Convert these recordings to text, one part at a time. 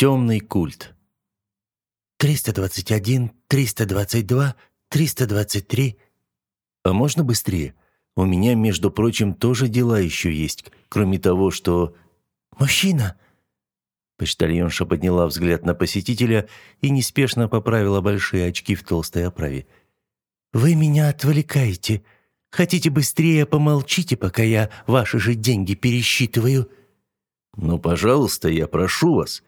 Темный культ. «321, 322, 323». «А можно быстрее? У меня, между прочим, тоже дела еще есть, кроме того, что...» «Мужчина!» Почтальонша подняла взгляд на посетителя и неспешно поправила большие очки в толстой оправе. «Вы меня отвлекаете. Хотите быстрее, помолчите, пока я ваши же деньги пересчитываю». «Ну, пожалуйста, я прошу вас».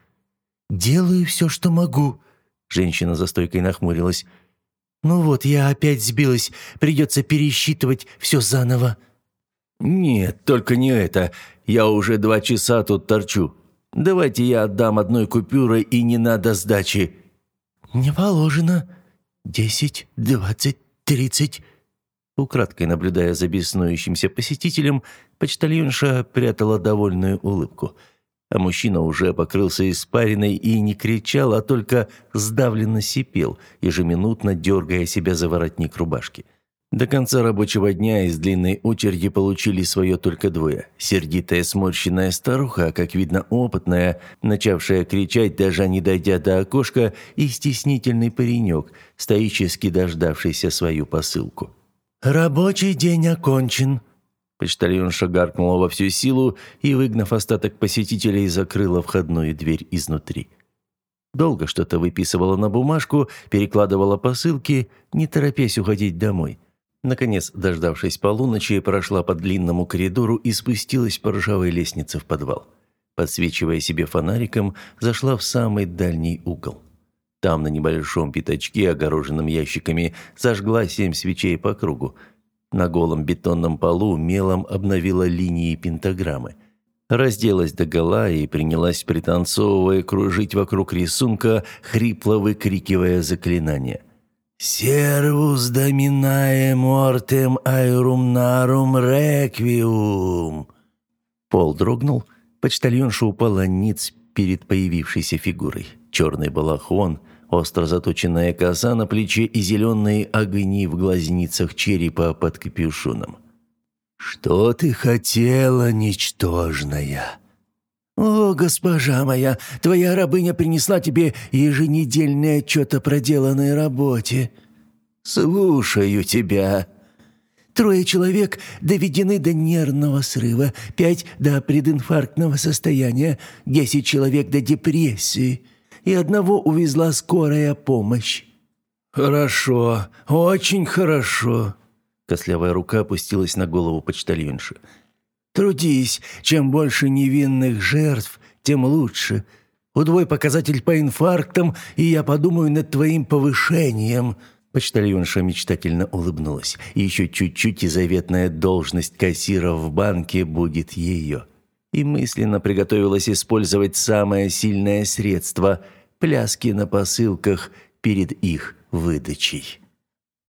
«Делаю все, что могу», — женщина за стойкой нахмурилась. «Ну вот, я опять сбилась. Придется пересчитывать все заново». «Нет, только не это. Я уже два часа тут торчу. Давайте я отдам одной купюрой и не надо сдачи». «Не положено. Десять, двадцать, тридцать». Украдкой наблюдая за беснующимся посетителем, почтальонша прятала довольную улыбку. А мужчина уже покрылся испариной и не кричал, а только сдавленно сипел, ежеминутно дергая себя за воротник рубашки. До конца рабочего дня из длинной очереди получили свое только двое. Сердитая сморщенная старуха, как видно опытная, начавшая кричать, даже не дойдя до окошка, и стеснительный паренек, стоически дождавшийся свою посылку. «Рабочий день окончен», Почтальонша гаркнула во всю силу и, выгнав остаток посетителей, закрыла входную дверь изнутри. Долго что-то выписывала на бумажку, перекладывала посылки, не торопясь уходить домой. Наконец, дождавшись полуночи, прошла по длинному коридору и спустилась по ржавой лестнице в подвал. Подсвечивая себе фонариком, зашла в самый дальний угол. Там, на небольшом пятачке, огороженном ящиками, зажгла семь свечей по кругу. На голом бетонном полу мелом обновила линии пентаграммы. Разделась догола и принялась, пританцовывая, кружить вокруг рисунка, хрипло выкрикивая заклинание – «Сервус доминае мортем айрумнарум реквиум!» Пол дрогнул, почтальонша упала ниц перед появившейся фигурой. Черный балахон, остро заточенная коса на плече и зеленые огни в глазницах черепа под капюшоном. «Что ты хотела, ничтожная?» «О, госпожа моя, твоя рабыня принесла тебе еженедельный отчет о проделанной работе». «Слушаю тебя». Трое человек доведены до нервного срыва, пять – до прединфарктного состояния, десять человек – до депрессии, и одного увезла скорая помощь. «Хорошо, очень хорошо». Кослявая рука опустилась на голову почтальонши. Трудись, чем больше невинных жертв, тем лучше. Удвой показатель по инфарктам, и я подумаю над твоим повышением». Почтальонша мечтательно улыбнулась. Еще чуть-чуть, и заветная должность кассира в банке будет ее. И мысленно приготовилась использовать самое сильное средство – пляски на посылках перед их выдачей.